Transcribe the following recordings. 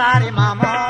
My mama.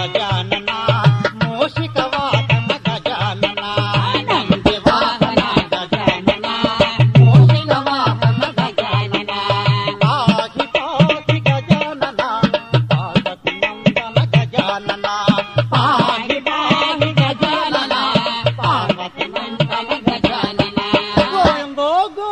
जाना पार्वत जाना गो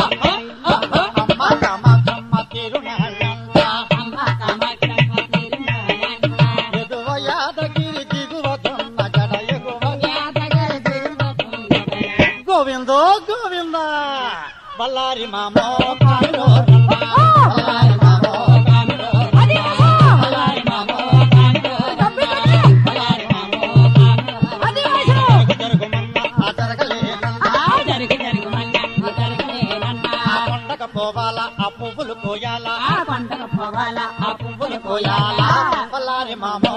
గోవిందో. బల్లారి మామో. బల్లారి మామో కామిలో రండా. బల్లారి మామో కామిలో రండా. బల్లారి మామో కామిలో జరుగుమన్న ఆ జరగలేనన్నా. ఆ! ఆ పువ్వులు పంటకు పోవాలా ఆ పువ్వులు కోయాలా. బల్లారి మామో